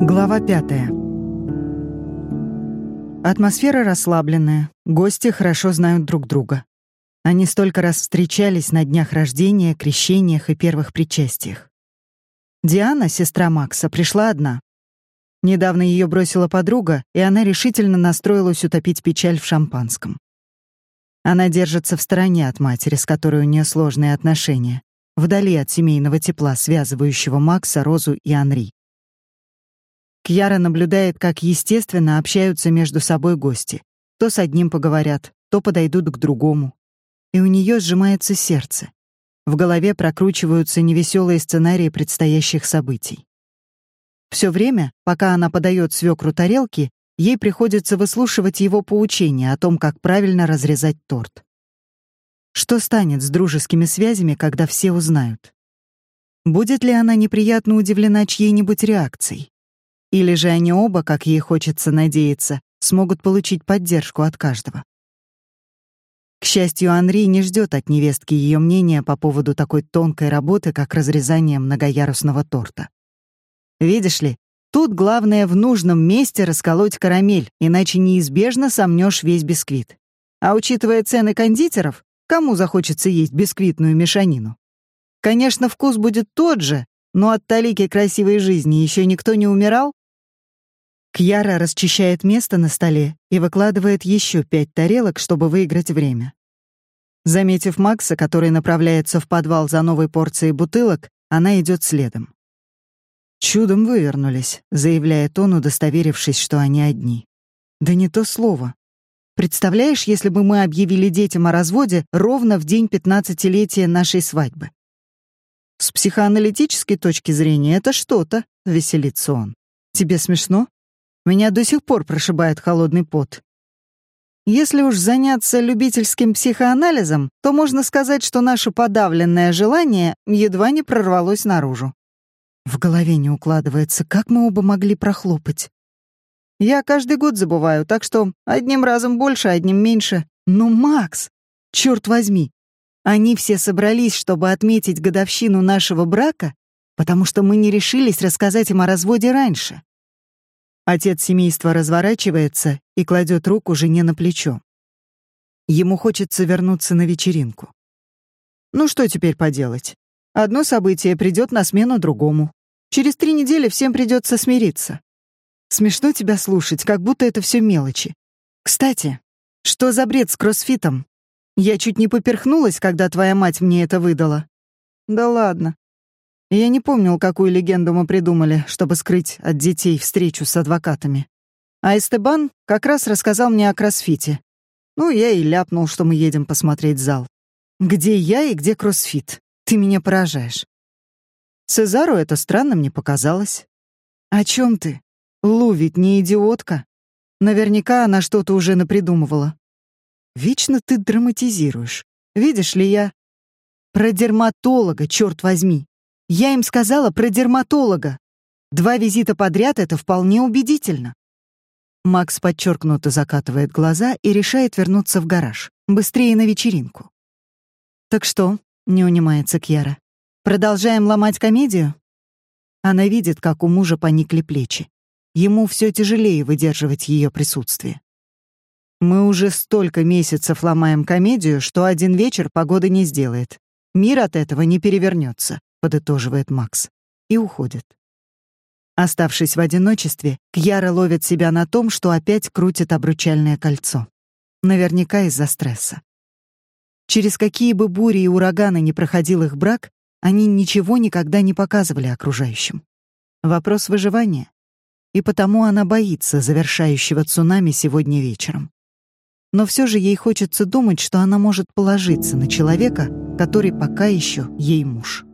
Глава пятая. Атмосфера расслабленная, гости хорошо знают друг друга. Они столько раз встречались на днях рождения, крещениях и первых причастиях. Диана, сестра Макса, пришла одна. Недавно ее бросила подруга, и она решительно настроилась утопить печаль в шампанском. Она держится в стороне от матери, с которой у нее сложные отношения, вдали от семейного тепла, связывающего Макса, Розу и Анри. Кьяра наблюдает, как естественно общаются между собой гости. То с одним поговорят, то подойдут к другому. И у нее сжимается сердце. В голове прокручиваются невеселые сценарии предстоящих событий. Все время, пока она подает свекру тарелки, ей приходится выслушивать его поучения о том, как правильно разрезать торт. Что станет с дружескими связями, когда все узнают? Будет ли она неприятно удивлена чьей-нибудь реакцией? Или же они оба, как ей хочется надеяться, смогут получить поддержку от каждого. К счастью, Анри не ждет от невестки ее мнения по поводу такой тонкой работы, как разрезание многоярусного торта. Видишь ли, тут главное в нужном месте расколоть карамель, иначе неизбежно сомнешь весь бисквит. А учитывая цены кондитеров, кому захочется есть бисквитную мешанину? Конечно, вкус будет тот же, но от талики красивой жизни еще никто не умирал, Кьяра расчищает место на столе и выкладывает еще пять тарелок, чтобы выиграть время. Заметив Макса, который направляется в подвал за новой порцией бутылок, она идет следом. «Чудом вывернулись», — заявляет он, удостоверившись, что они одни. «Да не то слово. Представляешь, если бы мы объявили детям о разводе ровно в день пятнадцатилетия нашей свадьбы?» «С психоаналитической точки зрения это что-то», — веселится он. «Тебе смешно?» Меня до сих пор прошибает холодный пот. Если уж заняться любительским психоанализом, то можно сказать, что наше подавленное желание едва не прорвалось наружу. В голове не укладывается, как мы оба могли прохлопать. Я каждый год забываю, так что одним разом больше, одним меньше. Но, Макс, черт возьми, они все собрались, чтобы отметить годовщину нашего брака, потому что мы не решились рассказать им о разводе раньше. Отец семейства разворачивается и кладет руку жене на плечо. Ему хочется вернуться на вечеринку. Ну что теперь поделать? Одно событие придет на смену другому. Через три недели всем придется смириться. Смешно тебя слушать, как будто это все мелочи. Кстати, что за бред с кроссфитом? Я чуть не поперхнулась, когда твоя мать мне это выдала. Да ладно. Я не помнил, какую легенду мы придумали, чтобы скрыть от детей встречу с адвокатами. А Эстебан как раз рассказал мне о кроссфите. Ну, я и ляпнул, что мы едем посмотреть зал. Где я и где кроссфит? Ты меня поражаешь. Цезару это странно мне показалось. О чем ты? Лу ведь не идиотка. Наверняка она что-то уже напридумывала. Вечно ты драматизируешь. Видишь ли я... Про дерматолога, черт возьми. Я им сказала про дерматолога. Два визита подряд — это вполне убедительно. Макс подчеркнуто закатывает глаза и решает вернуться в гараж. Быстрее на вечеринку. «Так что?» — не унимается Кьяра. «Продолжаем ломать комедию?» Она видит, как у мужа поникли плечи. Ему все тяжелее выдерживать ее присутствие. «Мы уже столько месяцев ломаем комедию, что один вечер погоды не сделает. Мир от этого не перевернется подытоживает Макс, и уходит. Оставшись в одиночестве, Кьяра ловит себя на том, что опять крутит обручальное кольцо. Наверняка из-за стресса. Через какие бы бури и ураганы не проходил их брак, они ничего никогда не показывали окружающим. Вопрос выживания. И потому она боится завершающего цунами сегодня вечером. Но все же ей хочется думать, что она может положиться на человека, который пока еще ей муж.